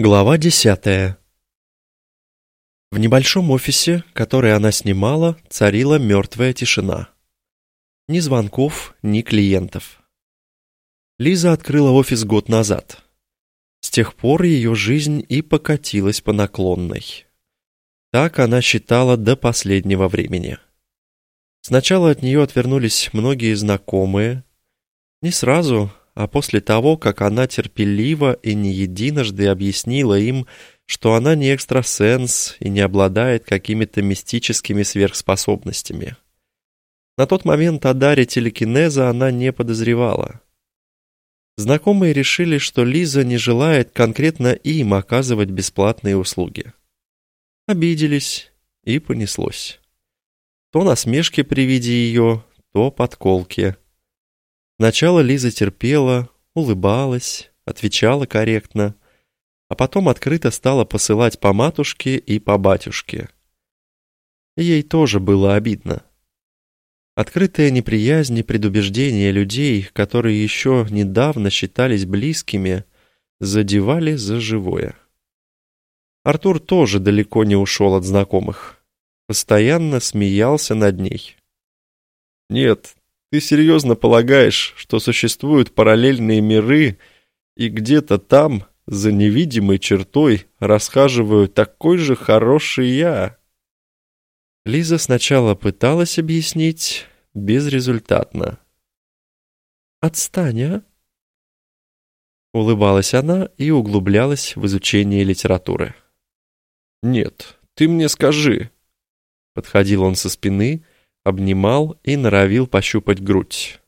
Глава десятая. В небольшом офисе, который она снимала, царила мертвая тишина. Ни звонков, ни клиентов. Лиза открыла офис год назад. С тех пор ее жизнь и покатилась по наклонной. Так она считала до последнего времени. Сначала от нее отвернулись многие знакомые. Не сразу, а после того, как она терпеливо и не единожды объяснила им, что она не экстрасенс и не обладает какими-то мистическими сверхспособностями. На тот момент о даре телекинеза она не подозревала. Знакомые решили, что Лиза не желает конкретно им оказывать бесплатные услуги. Обиделись, и понеслось. То насмешки при виде ее, то подколки – Сначала Лиза терпела, улыбалась, отвечала корректно, а потом открыто стала посылать по матушке и по батюшке. Ей тоже было обидно. Открытая неприязнь и предубеждение людей, которые еще недавно считались близкими, задевали за живое. Артур тоже далеко не ушел от знакомых. Постоянно смеялся над ней. «Нет, ты серьезно полагаешь, что существуют параллельные миры, и где-то там, за невидимой чертой, расхаживаю такой же хороший я?» Лиза сначала пыталась объяснить, безрезультатно. «Отстань, а?» Улыбалась она и углублялась в изучение литературы. «Нет, ты мне скажи». Подходил он со спины, обнимал и норовил пощупать грудь.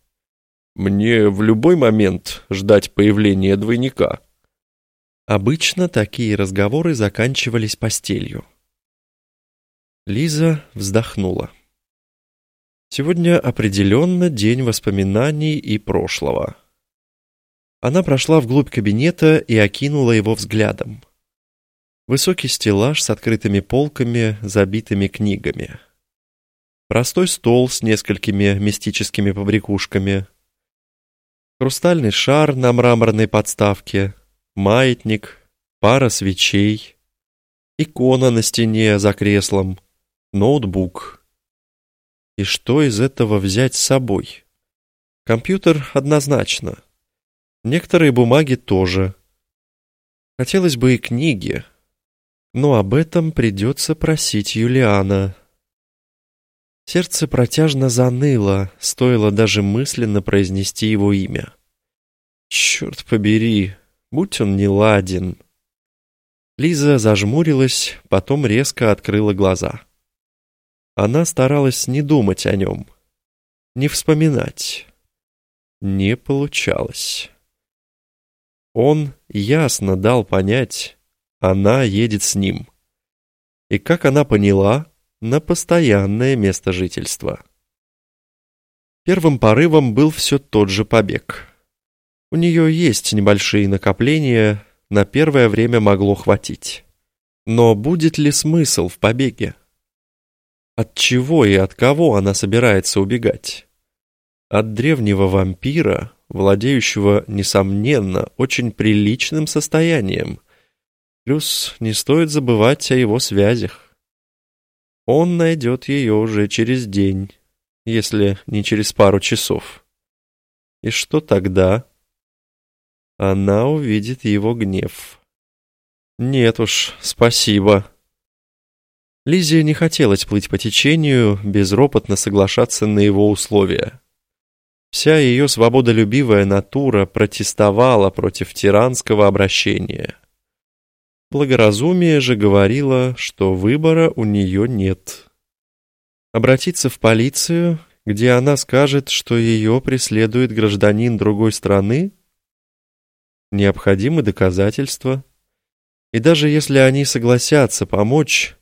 «Мне в любой момент ждать появления двойника». Обычно такие разговоры заканчивались постелью. Лиза вздохнула. Сегодня определенно день воспоминаний и прошлого. Она прошла вглубь кабинета и окинула его взглядом. Высокий стеллаж с открытыми полками, забитыми книгами. Простой стол с несколькими мистическими побрякушками. Хрустальный шар на мраморной подставке. Маятник. Пара свечей. Икона на стене за креслом. Ноутбук. И что из этого взять с собой? Компьютер однозначно. Некоторые бумаги тоже. Хотелось бы и книги. Но об этом придется просить Юлиана. Сердце протяжно заныло, стоило даже мысленно произнести его имя. Черт побери, будь он не ладен. Лиза зажмурилась, потом резко открыла глаза. Она старалась не думать о нем, не вспоминать. Не получалось. Он ясно дал понять, она едет с ним. И как она поняла, на постоянное место жительства. Первым порывом был все тот же побег. У нее есть небольшие накопления, на первое время могло хватить. Но будет ли смысл в побеге? От чего и от кого она собирается убегать? От древнего вампира, владеющего, несомненно, очень приличным состоянием. Плюс не стоит забывать о его связях. Он найдет ее уже через день, если не через пару часов. И что тогда? Она увидит его гнев. Нет уж, спасибо. Лизе не хотелось плыть по течению, безропотно соглашаться на его условия. Вся ее свободолюбивая натура протестовала против тиранского обращения. Благоразумие же говорило, что выбора у нее нет. Обратиться в полицию, где она скажет, что ее преследует гражданин другой страны? Необходимы доказательства. И даже если они согласятся помочь,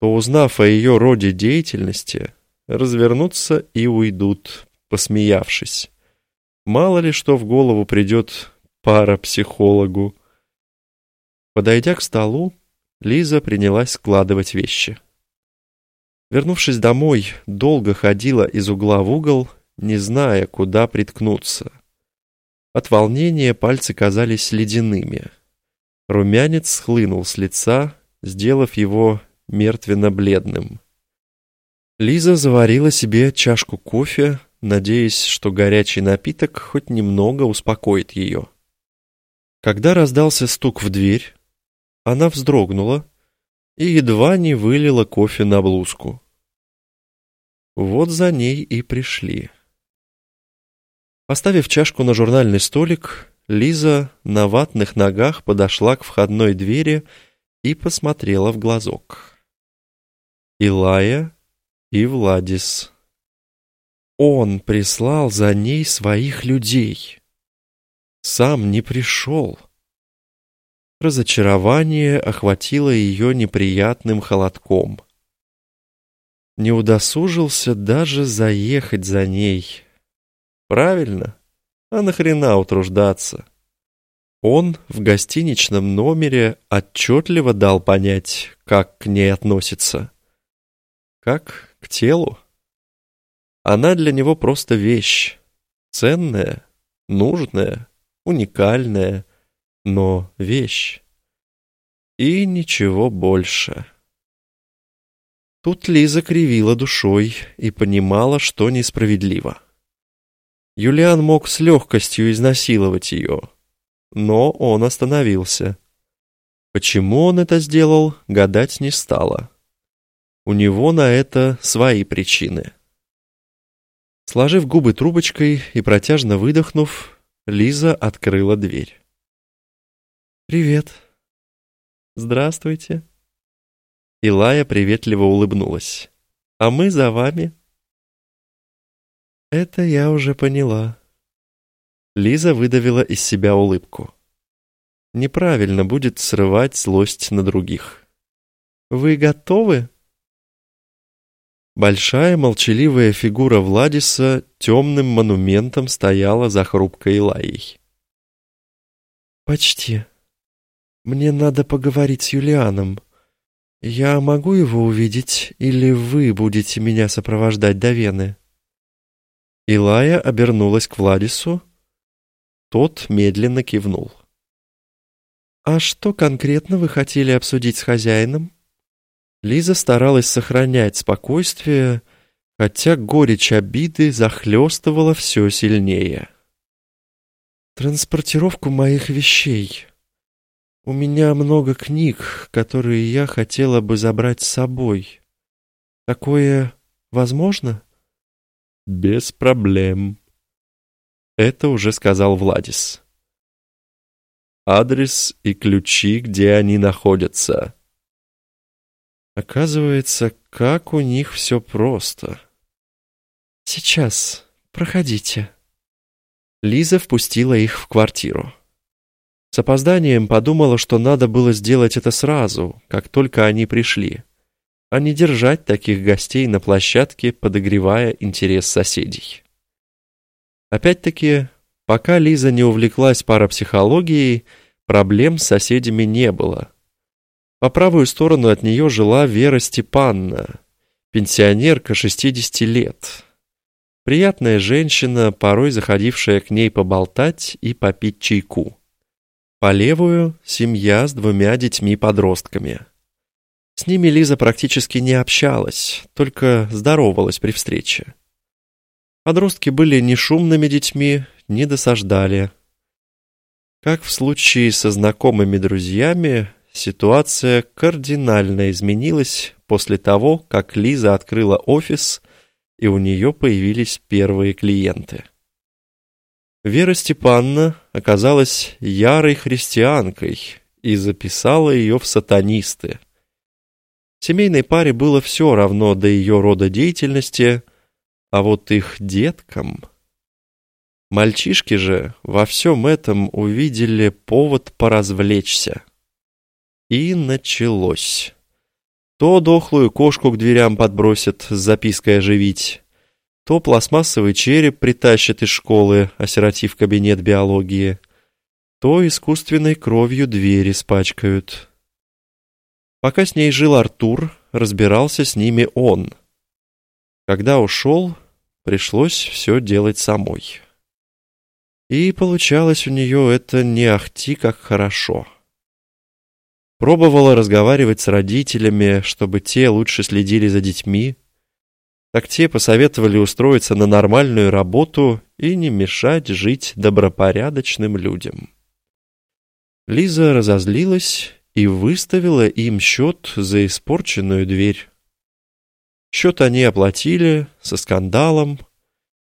то, узнав о ее роде деятельности, развернутся и уйдут, посмеявшись. Мало ли что в голову придет парапсихологу. Подойдя к столу, Лиза принялась складывать вещи. Вернувшись домой, долго ходила из угла в угол, не зная, куда приткнуться. От волнения пальцы казались ледяными. Румянец схлынул с лица, сделав его мертвенно-бледным. Лиза заварила себе чашку кофе, надеясь, что горячий напиток хоть немного успокоит ее. Когда раздался стук в дверь, она вздрогнула и едва не вылила кофе на блузку. Вот за ней и пришли. Поставив чашку на журнальный столик, Лиза на ватных ногах подошла к входной двери и посмотрела в глазок. Илая и Владис. Он прислал за ней своих людей. Сам не пришел. Разочарование охватило ее неприятным холодком. Не удосужился даже заехать за ней. Правильно. А нахрена утруждаться? Он в гостиничном номере отчетливо дал понять, как к ней относится. Как к телу. Она для него просто вещь. Ценная, нужная, уникальная, но вещь. И ничего больше. Тут Лиза кривила душой и понимала, что несправедливо. Юлиан мог с легкостью изнасиловать ее, но он остановился. Почему он это сделал, гадать не стало. У него на это свои причины. Сложив губы трубочкой и протяжно выдохнув, Лиза открыла дверь. «Привет». «Здравствуйте». Илая приветливо улыбнулась. «А мы за вами». «Это я уже поняла». Лиза выдавила из себя улыбку. «Неправильно будет срывать злость на других». «Вы готовы?» Большая молчаливая фигура Владиса темным монументом стояла за хрупкой Илайей. «Почти. Мне надо поговорить с Юлианом. Я могу его увидеть, или вы будете меня сопровождать до Вены?» Илая обернулась к Владису. Тот медленно кивнул. «А что конкретно вы хотели обсудить с хозяином?» Лиза старалась сохранять спокойствие, хотя горечь обиды захлестывала все сильнее. «Транспортировку моих вещей. У меня много книг, которые я хотела бы забрать с собой. Такое возможно?» «Без проблем», — это уже сказал Владис. «Адрес и ключи, где они находятся». Оказывается, как у них все просто. «Сейчас, проходите». Лиза впустила их в квартиру. С опозданием подумала, что надо было сделать это сразу, как только они пришли, а не держать таких гостей на площадке, подогревая интерес соседей. Опять-таки, пока Лиза не увлеклась парапсихологией, проблем с соседями не было – по правую сторону от нее жила Вера Степанна, пенсионерка 60 лет. Приятная женщина, порой заходившая к ней поболтать и попить чайку. По левую – семья с двумя детьми-подростками. С ними Лиза практически не общалась, только здоровалась при встрече. Подростки были не шумными детьми, не досаждали. Как в случае со знакомыми друзьями, Ситуация кардинально изменилась после того, как Лиза открыла офис, и у нее появились первые клиенты. Вера Степановна оказалась ярой христианкой и записала ее в сатанисты. Семейной паре было все равно до ее рода деятельности, а вот их деткам... Мальчишки же во всем этом увидели повод поразвлечься. И началось. То дохлую кошку к дверям подбросят с запиской оживить, то пластмассовый череп притащат из школы, осиротив кабинет биологии, то искусственной кровью двери спачкают. Пока с ней жил Артур, разбирался с ними он. Когда ушел, пришлось все делать самой. И получалось у нее это не ахти как хорошо. Пробовала разговаривать с родителями, чтобы те лучше следили за детьми. Так те посоветовали устроиться на нормальную работу и не мешать жить добропорядочным людям. Лиза разозлилась и выставила им счет за испорченную дверь. Счет они оплатили со скандалом,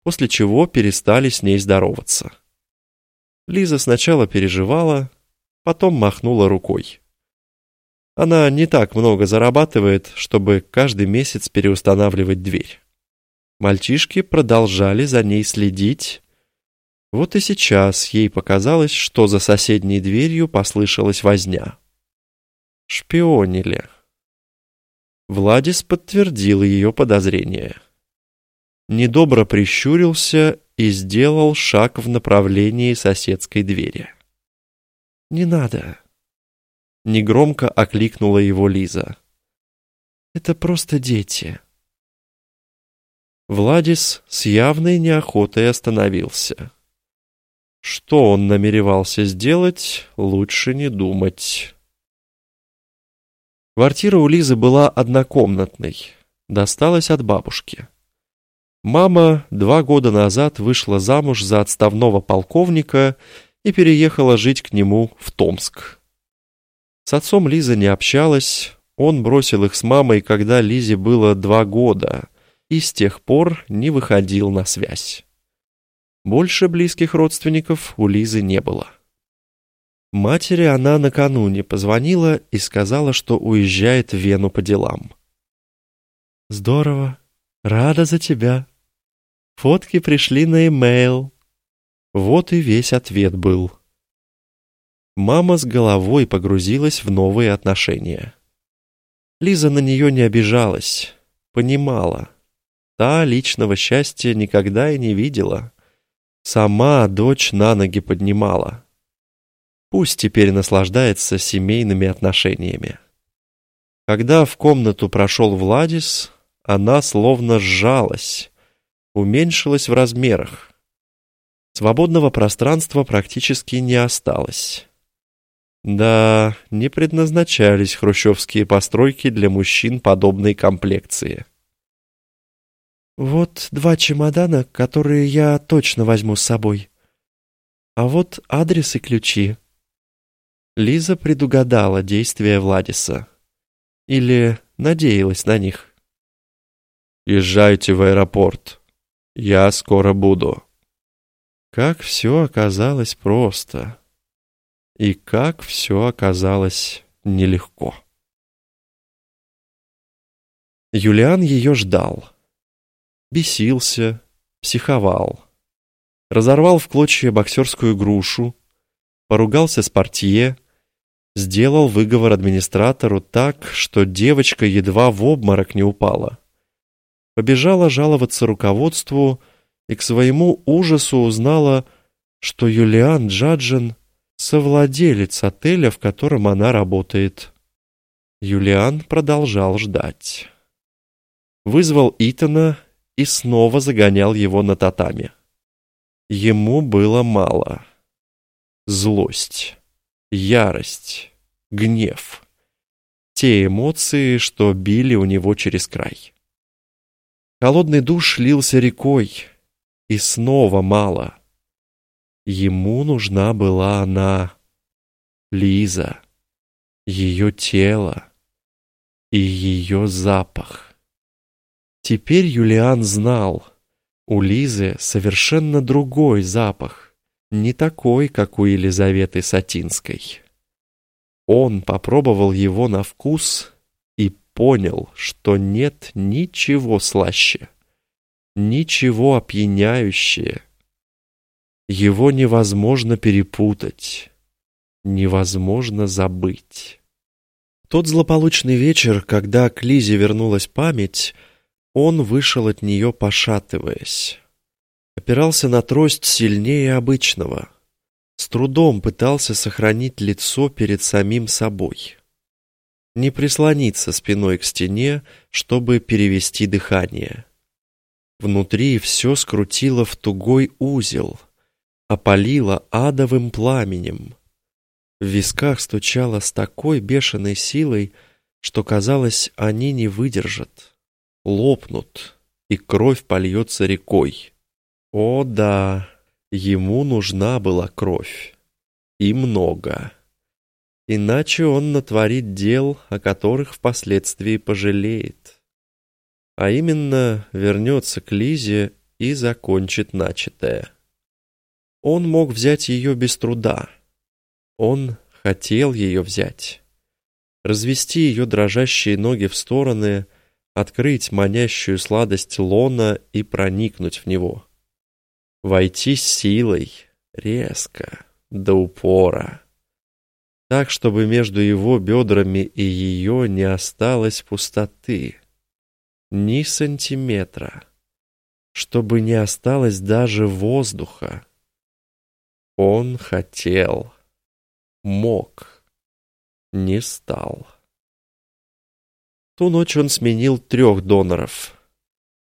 после чего перестали с ней здороваться. Лиза сначала переживала, потом махнула рукой. Она не так много зарабатывает, чтобы каждый месяц переустанавливать дверь. Мальчишки продолжали за ней следить. Вот и сейчас ей показалось, что за соседней дверью послышалась возня. Шпионили. Владис подтвердил ее подозрение. Недобро прищурился и сделал шаг в направлении соседской двери. «Не надо!» Негромко окликнула его Лиза. «Это просто дети». Владис с явной неохотой остановился. Что он намеревался сделать, лучше не думать. Квартира у Лизы была однокомнатной, досталась от бабушки. Мама два года назад вышла замуж за отставного полковника и переехала жить к нему в Томск. С отцом Лиза не общалась, он бросил их с мамой, когда Лизе было два года, и с тех пор не выходил на связь. Больше близких родственников у Лизы не было. Матери она накануне позвонила и сказала, что уезжает в Вену по делам. «Здорово. Рада за тебя. Фотки пришли на e-mail». Вот и весь ответ был. Мама с головой погрузилась в новые отношения. Лиза на нее не обижалась, понимала. Та личного счастья никогда и не видела. Сама дочь на ноги поднимала. Пусть теперь наслаждается семейными отношениями. Когда в комнату прошел Владис, она словно сжалась, уменьшилась в размерах. Свободного пространства практически не осталось. Да, не предназначались хрущевские постройки для мужчин подобной комплекции. «Вот два чемодана, которые я точно возьму с собой. А вот адрес и ключи», Лиза предугадала действия Владиса. Или надеялась на них. «Езжайте в аэропорт. Я скоро буду». Как все оказалось просто. И как все оказалось нелегко. Юлиан ее ждал. Бесился, психовал. Разорвал в клочья боксерскую грушу, поругался с портье, сделал выговор администратору так, что девочка едва в обморок не упала. Побежала жаловаться руководству и к своему ужасу узнала, что Юлиан Джаджин — совладелец отеля, в котором она работает. Юлиан продолжал ждать. Вызвал Итана и снова загонял его на татами. Ему было мало. Злость ярость, гнев. Те эмоции, что били у него через край. Холодный душ лился рекой, и снова мало. Ему нужна была она, Лиза, ее тело и ее запах. Теперь Юлиан знал, у Лизы совершенно другой запах не такой, как у Елизаветы Сатинской. Он попробовал его на вкус и понял, что нет ничего слаще, ничего опьяняющее. Его невозможно перепутать, невозможно забыть. Тот злополучный вечер, когда к Лизе вернулась память, он вышел от нее пошатываясь опирался на трость сильнее обычного, с трудом пытался сохранить лицо перед самим собой. Не прислониться спиной к стене, чтобы перевести дыхание. Внутри все скрутило в тугой узел, опалило адовым пламенем. В висках стучало с такой бешеной силой, что казалось, они не выдержат, лопнут, и кровь польется рекой. О да, ему нужна была кровь. И много. Иначе он натворит дел, о которых впоследствии пожалеет. А именно, вернется к Лизе и закончит начатое. Он мог взять ее без труда. Он хотел ее взять. Развести ее дрожащие ноги в стороны, открыть манящую сладость лона и проникнуть в него. Войти силой, резко, до упора. Так, чтобы между его бедрами и ее не осталось пустоты. Ни сантиметра. Чтобы не осталось даже воздуха. Он хотел, мог, не стал. Ту ночь он сменил трех доноров.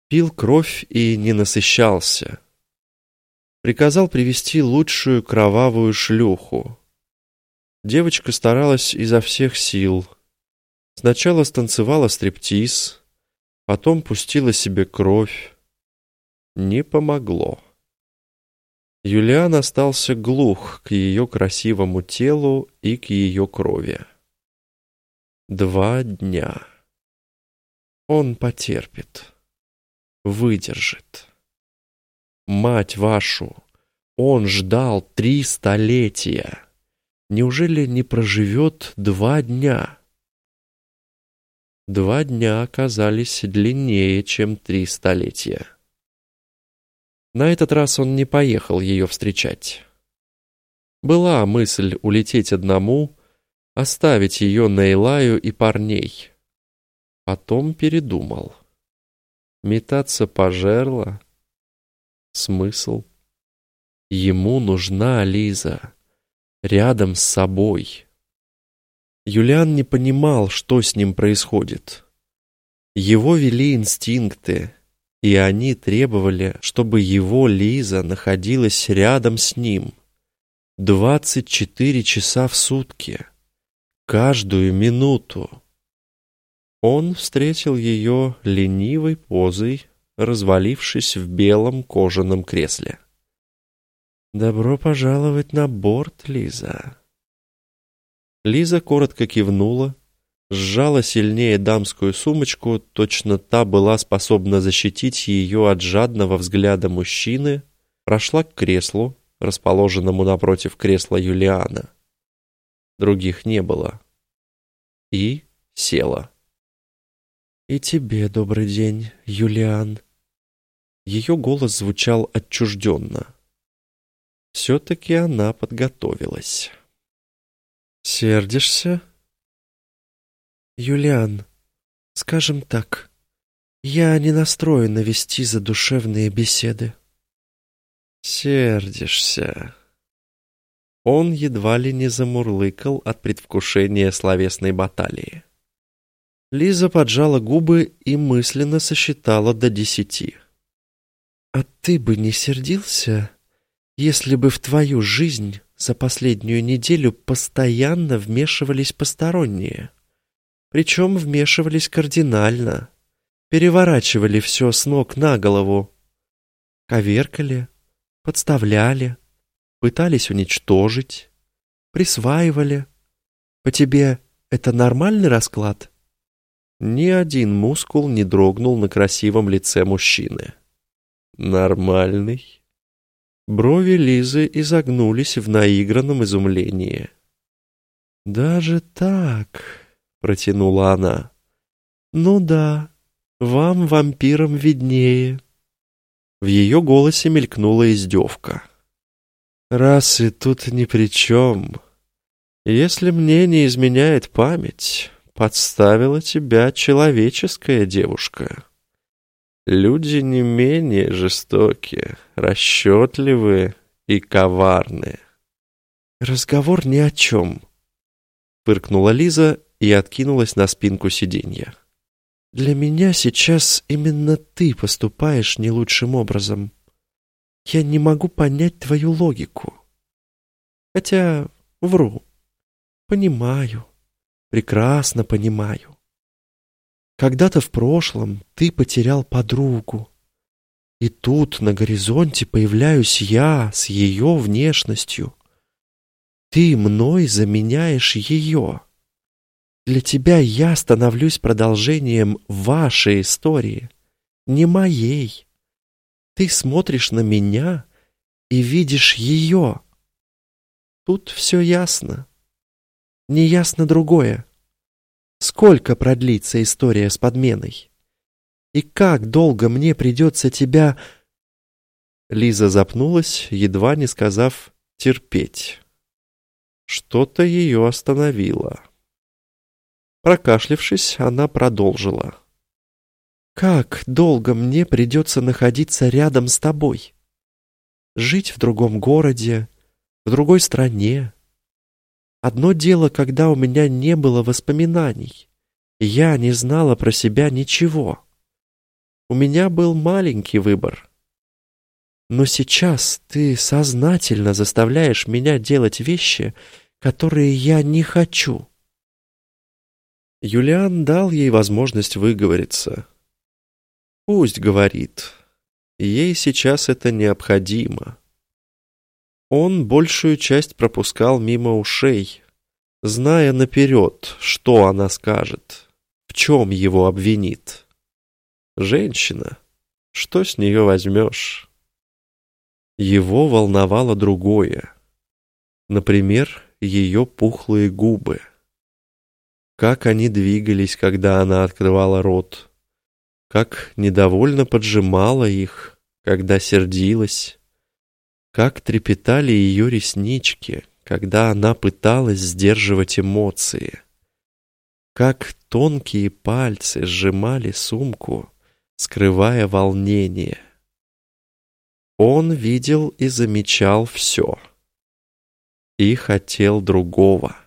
Пил кровь и не насыщался. Приказал привести лучшую кровавую шлюху. Девочка старалась изо всех сил. Сначала станцевала стриптиз, потом пустила себе кровь. Не помогло. Юлиан остался глух к ее красивому телу и к ее крови. Два дня. Он потерпит, выдержит. Мать вашу, он ждал три столетия. Неужели не проживет два дня? Два дня оказались длиннее, чем три столетия. На этот раз он не поехал ее встречать. Была мысль улететь одному, оставить ее на Илаю и парней. Потом передумал. Метаться по жерло? Смысл? Ему нужна Лиза. Рядом с собой. Юлиан не понимал, что с ним происходит. Его вели инстинкты, и они требовали, чтобы его Лиза находилась рядом с ним. Двадцать четыре часа в сутки. Каждую минуту. Он встретил ее ленивой позой, развалившись в белом кожаном кресле. «Добро пожаловать на борт, Лиза». Лиза коротко кивнула, сжала сильнее дамскую сумочку, точно та была способна защитить ее от жадного взгляда мужчины, прошла к креслу, расположенному напротив кресла Юлиана. Других не было. И села. «И тебе добрый день, Юлиан». Ее голос звучал отчужденно. Все-таки она подготовилась. «Сердишься?» Юлиан, скажем так, я не настроена вести задушевные беседы. Сердишься. Он едва ли не замурлыкал от предвкушения словесной баталии. Лиза поджала губы и мысленно сосчитала до десяти. «А ты бы не сердился, если бы в твою жизнь за последнюю неделю постоянно вмешивались посторонние?» Причем вмешивались кардинально, переворачивали все с ног на голову, коверкали, подставляли, пытались уничтожить, присваивали. По тебе это нормальный расклад? Ни один мускул не дрогнул на красивом лице мужчины. Нормальный? Брови Лизы изогнулись в наигранном изумлении. Даже так протянула она. «Ну да, вам, вампирам, виднее». В ее голосе мелькнула издевка. «Расы тут ни при чем. Если мне не изменяет память, подставила тебя человеческая девушка. Люди не менее жестокие, расчетливые и коварные». «Разговор ни о чем», — фыркнула Лиза и откинулась на спинку сиденья. «Для меня сейчас именно ты поступаешь не лучшим образом. Я не могу понять твою логику. Хотя вру. Понимаю, прекрасно понимаю. Когда-то в прошлом ты потерял подругу. И тут на горизонте появляюсь я с ее внешностью. Ты мной заменяешь ее. Для тебя я становлюсь продолжением вашей истории, не моей. Ты смотришь на меня и видишь ее. Тут все ясно. Неясно другое. Сколько продлится история с подменой? И как долго мне придется тебя...» Лиза запнулась, едва не сказав «терпеть». Что-то ее остановило. Прокашлившись, она продолжила. «Как долго мне придется находиться рядом с тобой? Жить в другом городе, в другой стране? Одно дело, когда у меня не было воспоминаний. Я не знала про себя ничего. У меня был маленький выбор. Но сейчас ты сознательно заставляешь меня делать вещи, которые я не хочу. Юлиан дал ей возможность выговориться. Пусть говорит. Ей сейчас это необходимо. Он большую часть пропускал мимо ушей, зная наперед, что она скажет, в чем его обвинит. Женщина. Что с нее возьмешь? Его волновало другое. Например, ее пухлые губы. Как они двигались, когда она открывала рот. Как недовольно поджимала их, когда сердилась. Как трепетали ее реснички, когда она пыталась сдерживать эмоции. Как тонкие пальцы сжимали сумку, скрывая волнение. Он видел и замечал все. И хотел другого.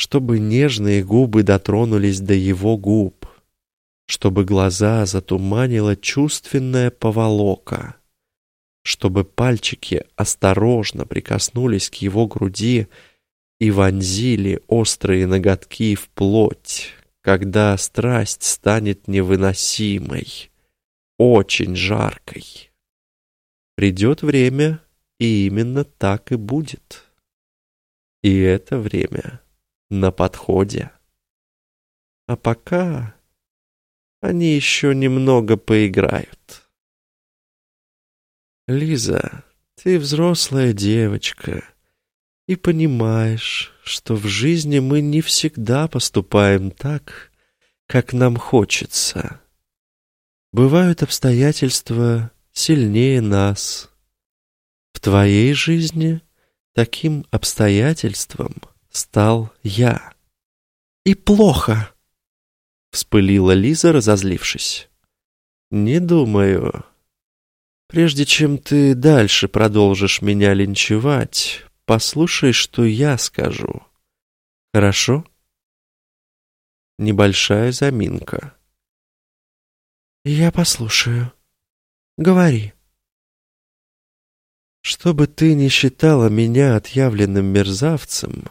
Чтобы нежные губы дотронулись до его губ. Чтобы глаза затуманила чувственная поволока. Чтобы пальчики осторожно прикоснулись к его груди и вонзили острые ноготки в плоть, когда страсть станет невыносимой, очень жаркой. Придет время, и именно так и будет. И это время на подходе. А пока они еще немного поиграют. Лиза, ты взрослая девочка и понимаешь, что в жизни мы не всегда поступаем так, как нам хочется. Бывают обстоятельства сильнее нас. В твоей жизни таким обстоятельством стал я. И плохо, вспылила Лиза, разозлившись. Не думаю. Прежде чем ты дальше продолжишь меня линчевать, Послушай, что я скажу. Хорошо? Небольшая заминка. Я послушаю. Говори. Чтобы ты не считала меня отъявленным мерзавцем,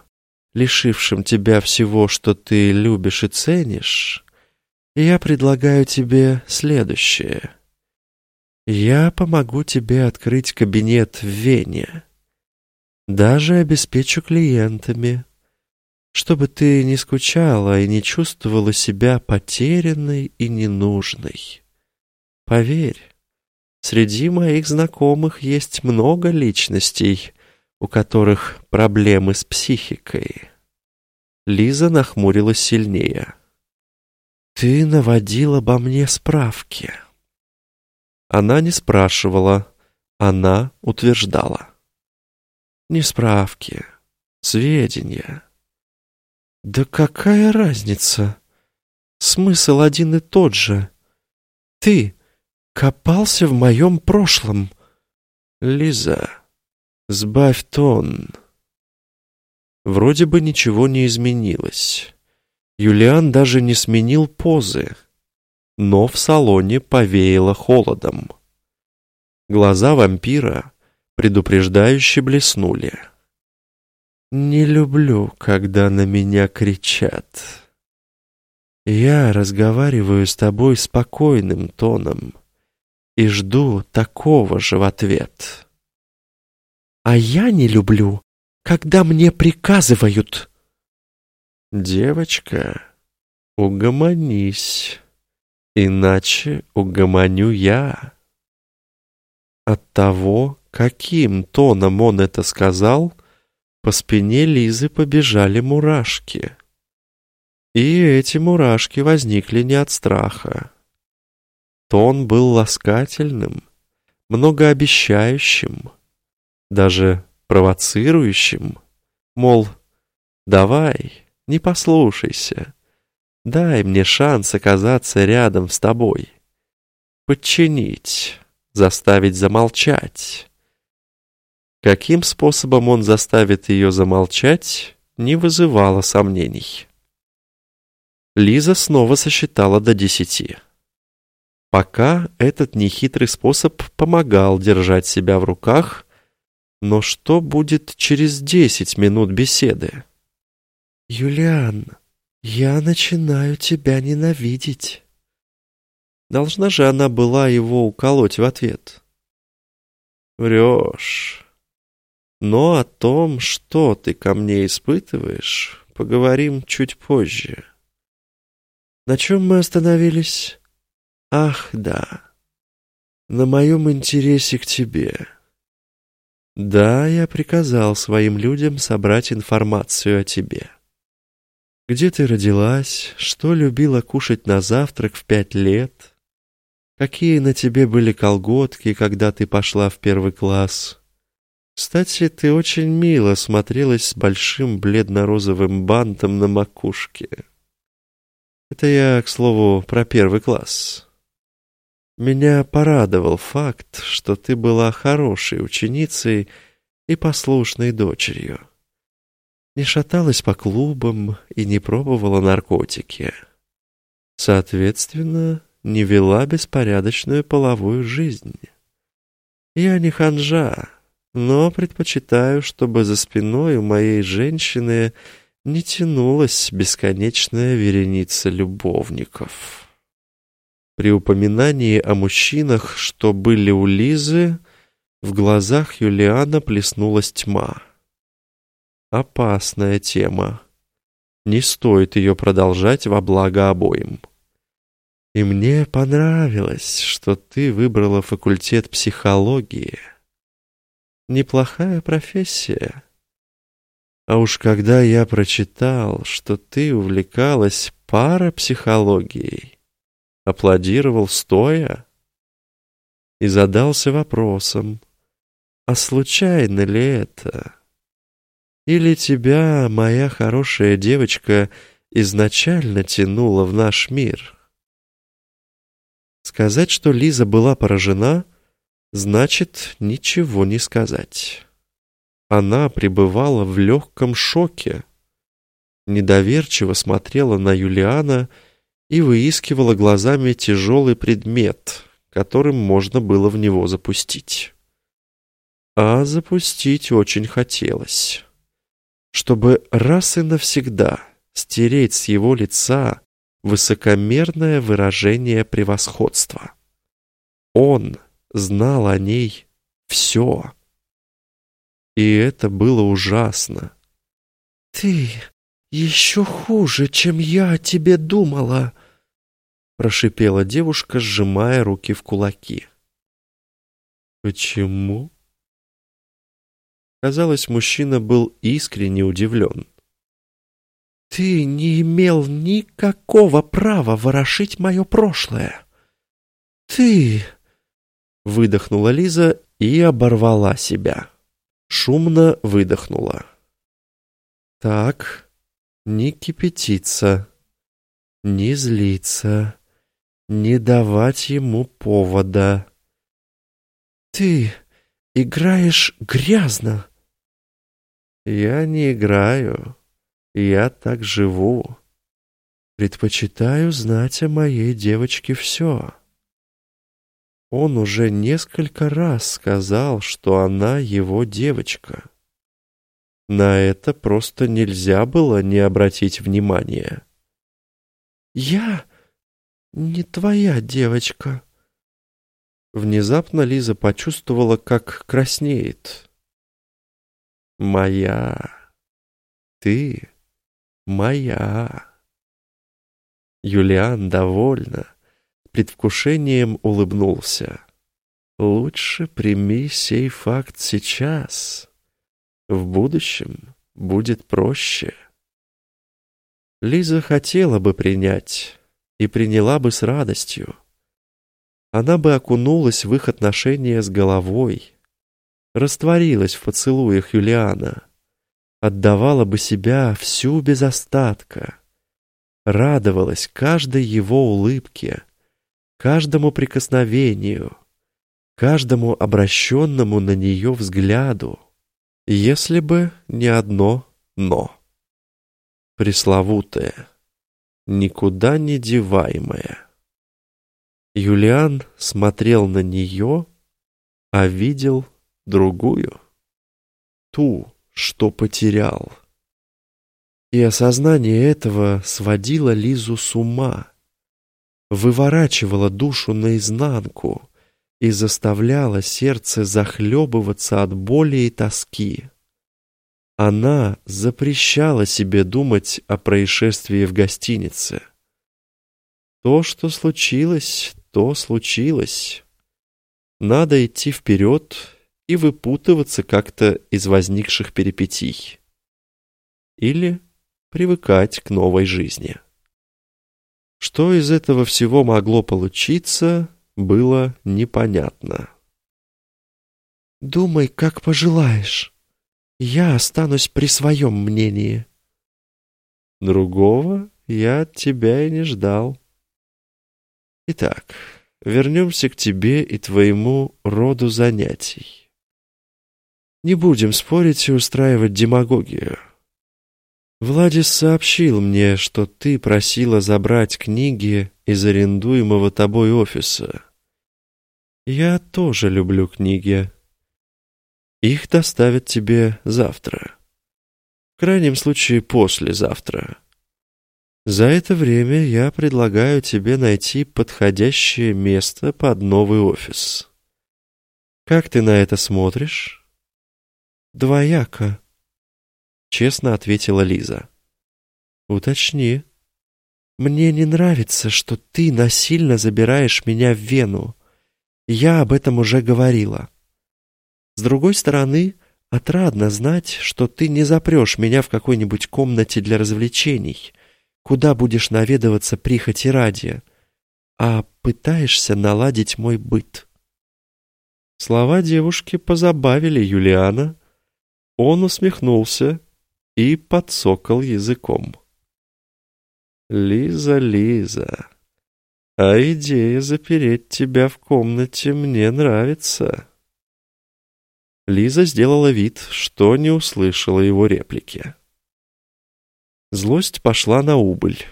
лишившим тебя всего, что ты любишь и ценишь, я предлагаю тебе следующее. Я помогу тебе открыть кабинет в Вене. Даже обеспечу клиентами, чтобы ты не скучала и не чувствовала себя потерянной и ненужной. Поверь, среди моих знакомых есть много личностей, у которых проблемы с психикой. Лиза нахмурилась сильнее. «Ты наводил обо мне справки». Она не спрашивала, она утверждала. Не справки, сведения. Да какая разница? Смысл один и тот же. Ты копался в моем прошлом. Лиза, сбавь тон. Вроде бы ничего не изменилось. Юлиан даже не сменил позы, но в салоне повеяло холодом. Глаза вампира предупреждающе блеснули. Не люблю, когда на меня кричат. Я разговариваю с тобой спокойным тоном и жду такого же в ответ. А я не люблю, когда мне приказывают. Девочка, угомонись, иначе угомоню я. От того, каким тоном он это сказал, по спине Лизы побежали мурашки. И эти мурашки возникли не от страха. Тон был ласкательным, многообещающим, даже провоцирующим, мол, давай, не послушайся, дай мне шанс оказаться рядом с тобой, подчинить, заставить замолчать. Каким способом он заставит ее замолчать, не вызывало сомнений. Лиза снова сосчитала до десяти. Пока этот нехитрый способ помогал держать себя в руках, но что будет через десять минут беседы? «Юлиан, я начинаю тебя ненавидеть». Должна же она была его уколоть в ответ. «Врешь. Но о том, что ты ко мне испытываешь, поговорим чуть позже». На чем мы остановились? Ах, да. На моем интересе к тебе. Да, я приказал своим людям собрать информацию о тебе. Где ты родилась, что любила кушать на завтрак в пять лет, какие на тебе были колготки, когда ты пошла в первый класс. Кстати, ты очень мило смотрелась с большим бледно-розовым бантом на макушке. Это я, к слову, про первый класс. Меня порадовал факт, что ты была хорошей ученицей и послушной дочерью. Не шаталась по клубам и не пробовала наркотики. Соответственно, не вела беспорядочную половую жизнь. Я не ханжа, но предпочитаю, чтобы за спиной у моей женщины не тянулась бесконечная вереница любовников. При упоминании о мужчинах, что были у Лизы, в глазах Юлиана плеснулась тьма. Опасная тема. Не стоит ее продолжать во благо обоим. И мне понравилось, что ты выбрала факультет психологии. Неплохая профессия. А уж когда я прочитал, что ты увлекалась парапсихологией, аплодировал стоя и задался вопросом, а случайно ли это? Или тебя, моя хорошая девочка, изначально тянула в наш мир? Сказать, что Лиза была поражена, значит ничего не сказать. Она пребывала в легком шоке, недоверчиво смотрела на Юлиана и, и выискивала глазами тяжелый предмет, которым можно было в него запустить. А запустить очень хотелось. Чтобы раз и навсегда стереть с его лица высокомерное выражение превосходства. Он знал о ней все. И это было ужасно. «Ты еще хуже, чем я о тебе думала», прошипела девушка, сжимая руки в кулаки. Почему? Казалось, мужчина был искренне удивлен. Ты не имел никакого права ворошить мое прошлое. Ты... Выдохнула Лиза и оборвала себя. Шумно выдохнула. Так, не кипятиться, не злиться не давать ему повода. «Ты играешь грязно!» «Я не играю. Я так живу. Предпочитаю знать о моей девочке все». Он уже несколько раз сказал, что она его девочка. На это просто нельзя было не обратить внимания. «Я не твоя девочка». Внезапно Лиза почувствовала, как краснеет. «Моя. Ты моя». Юлиан довольно, предвкушением улыбнулся. «Лучше прими сей факт сейчас. В будущем будет проще». Лиза хотела бы принять и приняла бы с радостью. Она бы окунулась в их отношения с головой, растворилась в поцелуях Юлиана, отдавала бы себя всю без остатка, радовалась каждой его улыбке, каждому прикосновению, каждому обращенному на нее взгляду, если бы не одно «но». Пресловутое, никуда не деваемое. Юлиан смотрел на нее, а видел другую, ту, что потерял. И осознание этого сводило Лизу с ума, выворачивало душу наизнанку и заставляло сердце захлебываться от боли и тоски. Она запрещала себе думать о происшествии в гостинице. То, что случилось, то случилось. Надо идти вперед и выпутываться как-то из возникших перипетий. Или привыкать к новой жизни. Что из этого всего могло получиться, было непонятно. «Думай, как пожелаешь. Я останусь при своем мнении». «Другого я от тебя и не ждал». «Итак, вернемся к тебе и твоему роду занятий. Не будем спорить и устраивать демагогию». Владис сообщил мне, что ты просила забрать книги из арендуемого тобой офиса. Я тоже люблю книги. Их доставят тебе завтра. В крайнем случае, послезавтра. За это время я предлагаю тебе найти подходящее место под новый офис. Как ты на это смотришь? Двояко. — честно ответила Лиза. «Уточни». «Мне не нравится, что ты насильно забираешь меня в Вену. Я об этом уже говорила. С другой стороны, отрадно знать, что ты не запрешь меня в какой-нибудь комнате для развлечений, куда будешь наведываться прихоти ради, а пытаешься наладить мой быт». Слова девушки позабавили Юлиана. Он усмехнулся и подсокал языком. «Лиза, Лиза, а идея запереть тебя в комнате мне нравится». Лиза сделала вид, что не услышала его реплики. Злость пошла на убыль.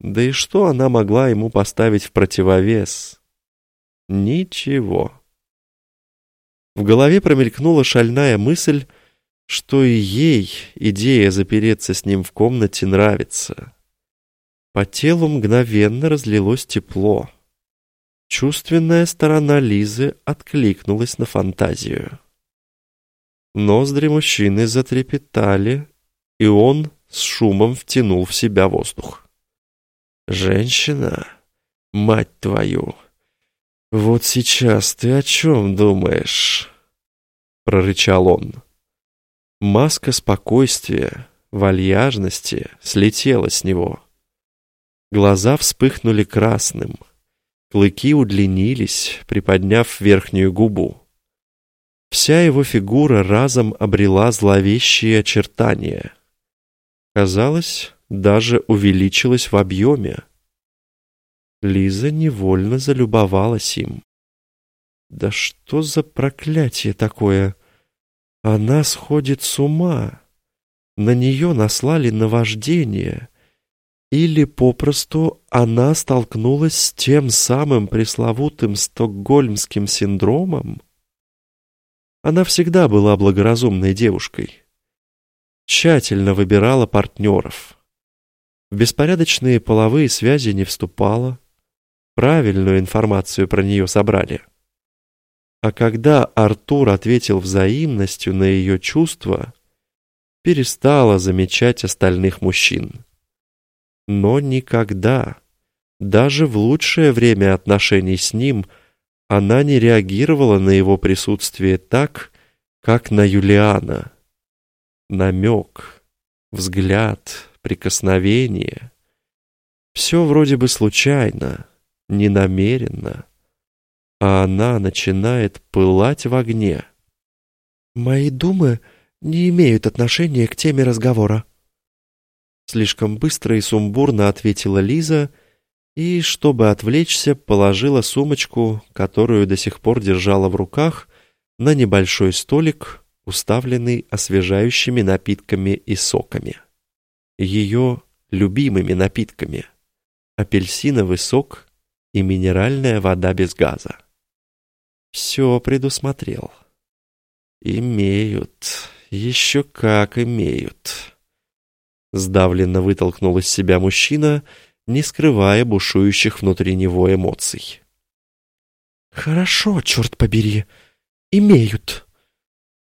Да и что она могла ему поставить в противовес? Ничего. В голове промелькнула шальная мысль, что и ей идея запереться с ним в комнате нравится. По телу мгновенно разлилось тепло. Чувственная сторона Лизы откликнулась на фантазию. Ноздри мужчины затрепетали, и он с шумом втянул в себя воздух. «Женщина, мать твою, вот сейчас ты о чем думаешь?» — прорычал он. Маска спокойствия, вальяжности слетела с него. Глаза вспыхнули красным, клыки удлинились, приподняв верхнюю губу. Вся его фигура разом обрела зловещие очертания. Казалось, даже увеличилась в объеме. Лиза невольно залюбовалась им. Да что за проклятие такое? Она сходит с ума. На нее наслали наваждение. Или попросту она столкнулась с тем самым пресловутым стокгольмским синдромом? Она всегда была благоразумной девушкой. Тщательно выбирала партнеров. В беспорядочные половые связи не вступала. Правильную информацию про нее собрали. А когда Артур ответил взаимностью на ее чувства, перестала замечать остальных мужчин. Но никогда, даже в лучшее время отношений с ним, она не реагировала на его присутствие так, как на Юлиана. Намек, взгляд, прикосновение. Все вроде бы случайно, ненамеренно. А она начинает пылать в огне. «Мои думы не имеют отношения к теме разговора», Слишком быстро и сумбурно ответила Лиза и, чтобы отвлечься, положила сумочку, которую до сих пор держала в руках, на небольшой столик, уставленный освежающими напитками и соками. Ее любимыми напитками. Апельсиновый сок и минеральная вода без газа. Все предусмотрел. Имеют, еще как имеют. Сдавленно вытолкнул из себя мужчина, не скрывая бушующих внутри него эмоций. «Хорошо, черт побери, имеют!»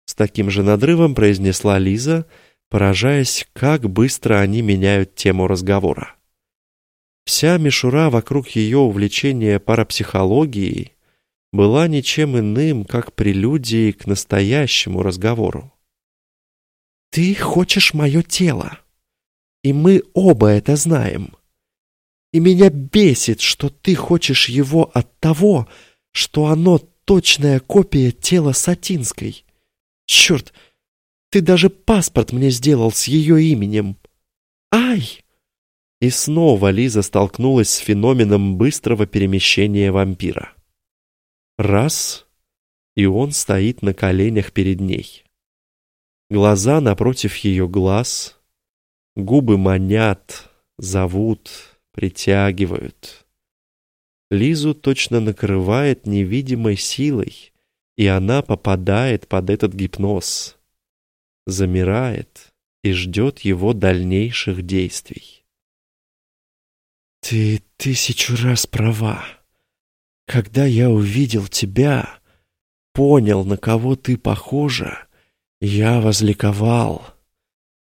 С таким же надрывом произнесла Лиза, поражаясь, как быстро они меняют тему разговора. Вся мишура вокруг ее увлечения парапсихологией была ничем иным, как прелюдией к настоящему разговору. «Ты хочешь мое тело!» И мы оба это знаем. И меня бесит, что ты хочешь его от того, что оно точная копия тела Сатинской. Черт, ты даже паспорт мне сделал с ее именем. Ай! И снова Лиза столкнулась с феноменом быстрого перемещения вампира. Раз, и он стоит на коленях перед ней. Глаза напротив ее глаз, Губы манят, зовут, притягивают. Лизу точно накрывает невидимой силой, и она попадает под этот гипноз. Замирает и ждет его дальнейших действий. «Ты тысячу раз права. Когда я увидел тебя, понял, на кого ты похожа, я возликовал»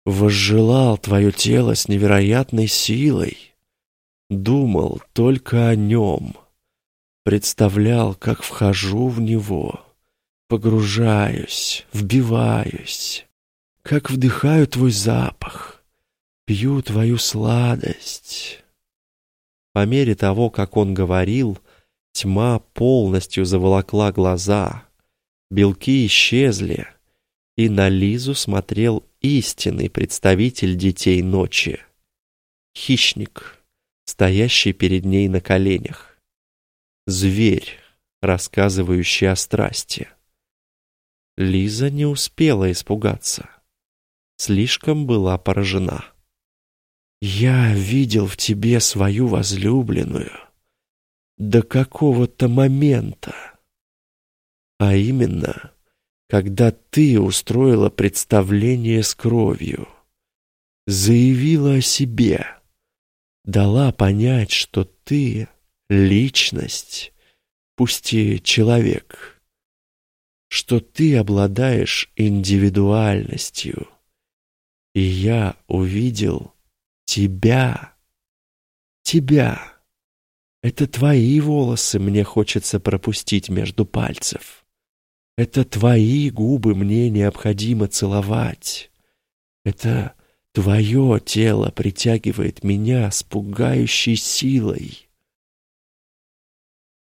возжелал твое тело с невероятной силой, думал только о нем, представлял, как вхожу в него, погружаюсь, вбиваюсь, как вдыхаю твой запах, пью твою сладость. По мере того, как он говорил, тьма полностью заволокла глаза, белки исчезли, и на Лизу смотрел истинный представитель детей ночи. Хищник, стоящий перед ней на коленях. Зверь, рассказывающий о страсти. Лиза не успела испугаться. Слишком была поражена. «Я видел в тебе свою возлюбленную до какого-то момента. А именно, когда ты устроила представление с кровью, заявила о себе, дала понять, что ты — личность, пусть и человек, что ты обладаешь индивидуальностью. И я увидел тебя, тебя. Это твои волосы мне хочется пропустить между пальцев. Это твои губы мне необходимо целовать. Это твое тело притягивает меня с пугающей силой.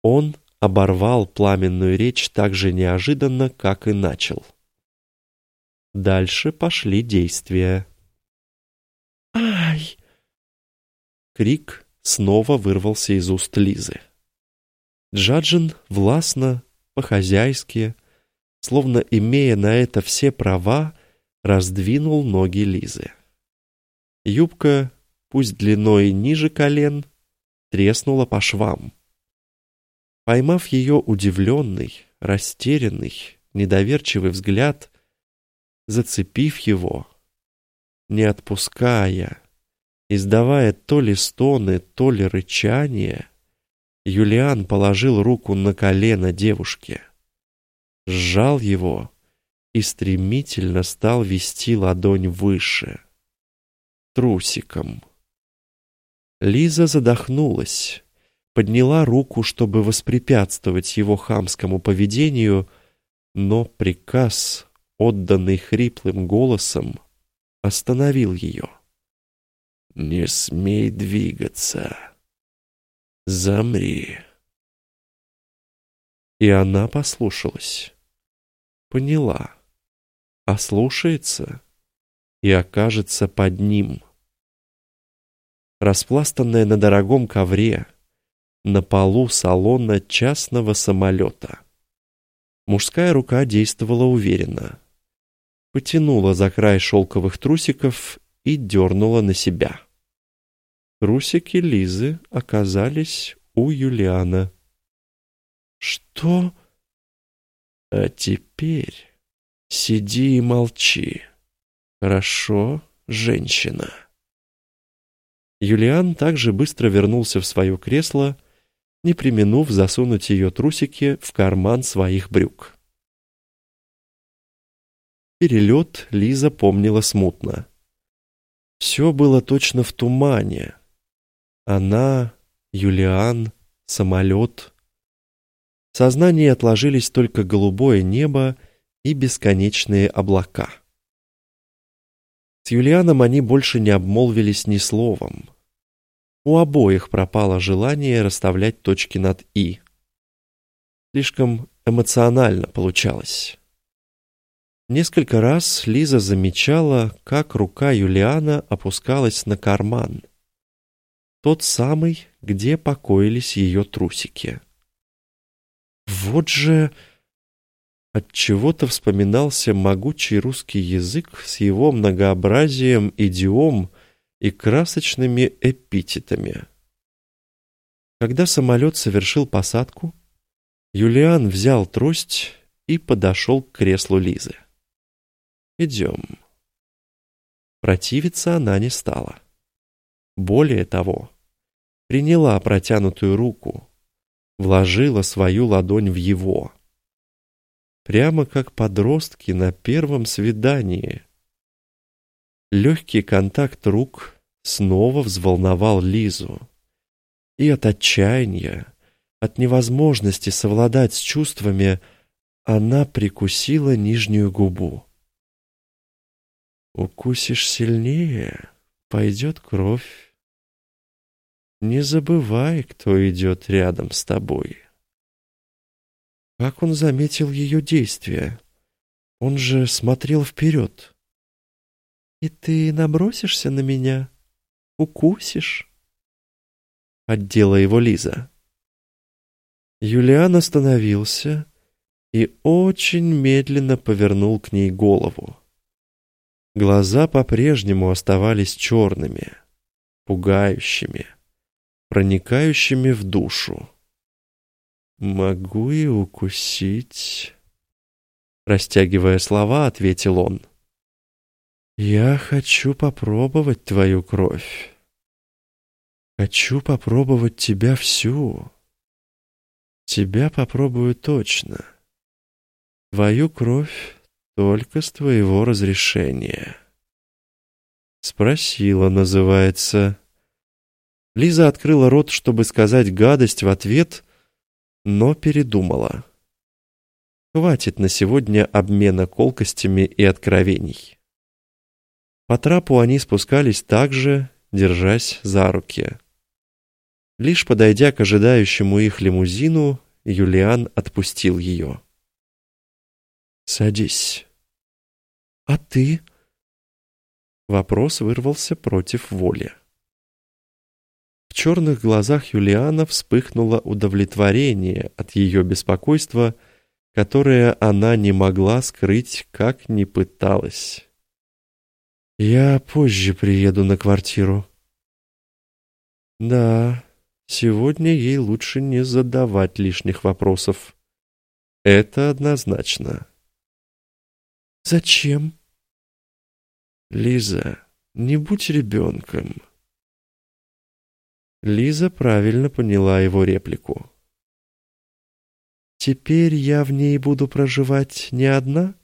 Он оборвал пламенную речь так же неожиданно, как и начал. Дальше пошли действия. «Ай!» Крик снова вырвался из уст Лизы. Джаджин властно, по-хозяйски, словно имея на это все права, раздвинул ноги Лизы. Юбка, пусть длиной ниже колен, треснула по швам. Поймав ее удивленный, растерянный, недоверчивый взгляд, зацепив его, Не отпуская, издавая то ли стоны, то ли рычание, Юлиан положил руку на колено девушки, сжал его и стремительно стал вести ладонь выше, трусиком. Лиза задохнулась, подняла руку, чтобы воспрепятствовать его хамскому поведению, но приказ, отданный хриплым голосом, остановил ее. «Не смей двигаться. Замри». И она послушалась. Поняла. Ослушается и окажется под ним. Распластанная на дорогом ковре, на полу салона частного самолета. Мужская рука действовала уверенно. Потянула за край шелковых трусиков и дернула на себя. Трусики Лизы оказались у Юлиана. «Что?» «А теперь сиди и молчи. Хорошо, женщина?» Юлиан также быстро вернулся в свое кресло, не применув засунуть ее трусики в карман своих брюк. Перелет Лиза помнила смутно. Все было точно в тумане. Она, Юлиан, самолет. В сознании отложились только голубое небо и бесконечные облака. С Юлианом они больше не обмолвились ни словом. У обоих пропало желание расставлять точки над «и». Слишком эмоционально получалось. Несколько раз Лиза замечала, как рука Юлиана опускалась на карман. Тот самый, где покоились ее трусики. Вот же... От чего-то вспоминался могучий русский язык с его многообразием идиом и красочными эпитетами. Когда самолет совершил посадку, Юлиан взял трость и подошел к креслу Лизы. Идем. Противиться она не стала. Более того, приняла протянутую руку, вложила свою ладонь в его. Прямо как подростки на первом свидании. Легкий контакт рук снова взволновал Лизу. И от отчаяния, от невозможности совладать с чувствами, она прикусила нижнюю губу. Укусишь сильнее, пойдет кровь. Не забывай, кто идет рядом с тобой. Как он заметил ее действия? Он же смотрел вперед. И ты набросишься на меня? Укусишь? Отдела его Лиза. Юлиан остановился и очень медленно повернул к ней голову. Глаза по-прежнему оставались черными, пугающими, проникающими в душу. «Могу и укусить...» Растягивая слова, ответил он. «Я хочу попробовать твою кровь. Хочу попробовать тебя всю. Тебя попробую точно. Твою кровь только с твоего разрешения. Спросила, называется. Лиза открыла рот, чтобы сказать гадость в ответ, но передумала. Хватит на сегодня обмена колкостями и откровений. По трапу они спускались также, держась за руки. Лишь подойдя к ожидающему их лимузину, Юлиан отпустил ее. «Садись». «А ты?» Вопрос вырвался против воли. Черных глазах Юлиана вспыхнуло удовлетворение от ее беспокойства, которое она не могла скрыть, как ни пыталась. «Я позже приеду на квартиру». «Да, сегодня ей лучше не задавать лишних вопросов. Это однозначно». «Зачем?» «Лиза, Не будь ребенком. Лиза правильно поняла его реплику. Теперь я в ней буду проживать не одна?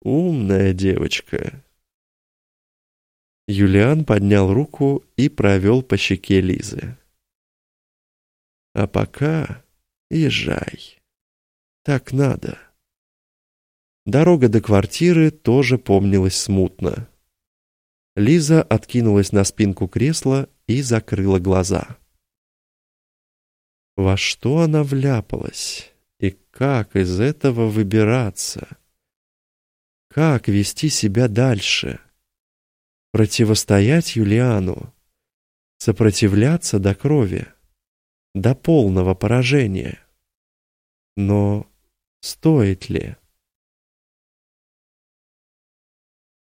Умная девочка. Юлиан поднял руку и провел по щеке Лизы. А пока езжай. Так надо. Дорога до квартиры тоже помнилась смутно. Лиза откинулась на спинку кресла и закрыла глаза. Во что она вляпалась? И как из этого выбираться? Как вести себя дальше? Противостоять Юлиану? Сопротивляться до крови? До полного поражения? Но стоит ли?